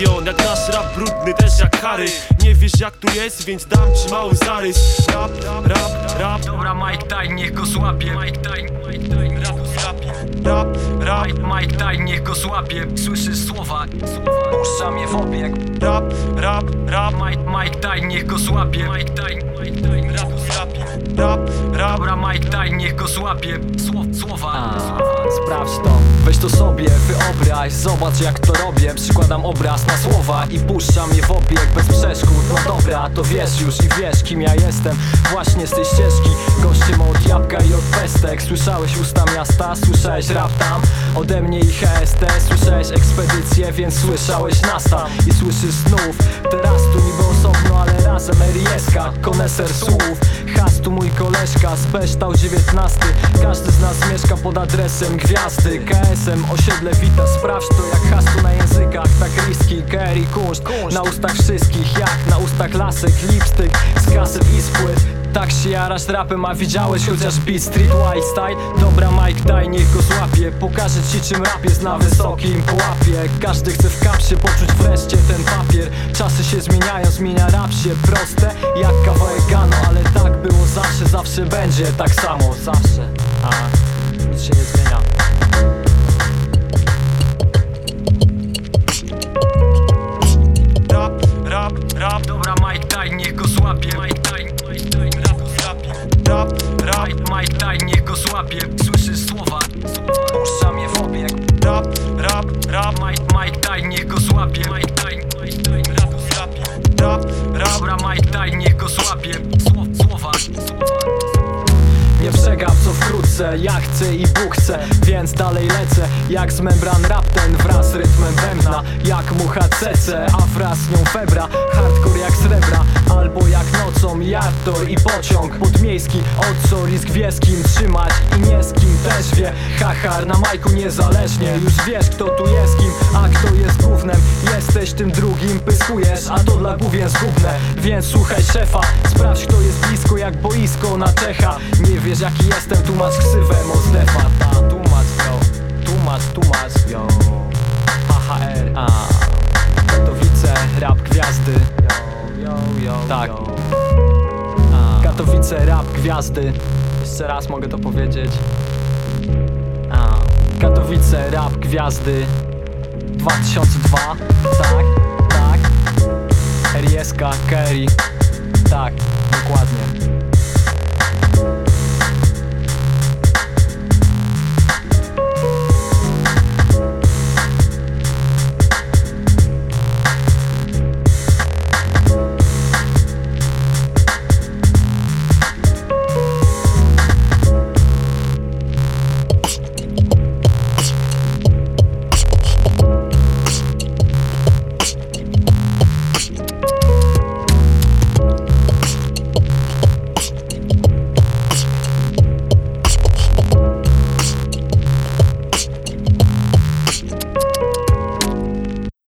milion Jak nasz rap brudny, też jak Harry. Nie wiesz jak tu jest, więc dam ci mały zarys. Rap, rap, rap, Dobra Mike Tyne, niech go złapie. Mike Tyne, Mike Tyne, rap, rap, rap, rap, Mike, Mike Tyne, niech go złapie. Słyszysz słowa, słowa Puszczam je w obieg. Rap, rap, rap, Mike, Mike Tyne, niech go złapie. Mike Tyne, Mike Tyne, rap, rap, rap, rap. Dobra Mike Tyne, niech go złapie. Słow, słowa, A, słowa Sprawdź to, weź to sobie, wyobraź Zobacz jak to robię, przykładam obraz na słowa I puszczam je w obieg bez przeszkód. No dobra, to wiesz już i wiesz kim ja jestem. Właśnie z tej ścieżki, gościem od jabłka i od pestek. Słyszałeś usta miasta, słyszałeś rap tam. Ode mnie i HST, słyszałeś ekspedycję Więc słyszałeś nas i słyszysz znów Teraz tu niby osobno, ale razem Erieska Koneser słów, has tu mój koleżka Z Beształ 19 Każdy z nas mieszka pod adresem gwiazdy. KSM osiedle wita, sprawdź to jak hastu na językach. Tak riski, Kerry, kunszt Na ustach wszystkich, jak na ustach lasek Lipstyk z kaset i z płyt tak się jarasz rapem, a widziałeś chociaż beat street white style? Dobra Mike, daj niech go złapie. Pokażę ci czym rap jest na wysokim pułapie. Każdy chce w kapsie poczuć wreszcie ten papier. Czasy się zmieniają, zmienia rap się proste Jak kawałek gano, ale tak było zawsze, zawsze będzie tak samo Zawsze, a nic się nie zmienia. Rap, rap, rap, Dobra Mike Tyne, niech go złapie. Mike Tyne, rap, rap rap, rap, Mike, Tyne, niech go złapie. Słyszysz słowa, Puszczam je w obieg. Rap, rap, rap, Mike, Mike Tyne, niech go złapie. Mike Tyne, Mike Tyne, rap, rap rap, rap, Dobra Mike Tyne, niech go złapie. Słow, słowa, słowa. Nie przegap co wkrótce, ja chcę i Bóg chce Więc dalej lecę, jak z membran rap ten Wraz z rytmem bębna, jak mucha cece A wraz z nią febra, hardcore jak srebra Jak nocą, jartor i pociąg. Podmiejski, od co risk wie z kim trzymać I nie z kim też wie. Hachar na majku niezależnie Już wiesz kto tu jest kim, a kto jest gównem Jesteś tym drugim, pyskujesz, a to dla główien zgubne. Więc słuchaj szefa, sprawdź kto jest blisko jak boisko na Czecha. Nie wiesz jaki jestem, tłumacz ksywę Mozdefa Tak. A. Katowice, rap gwiazdy. Jeszcze raz mogę to powiedzieć. A. Katowice, rap gwiazdy. 2002 Tak, tak. RSK, Kerry. Tak, dokładnie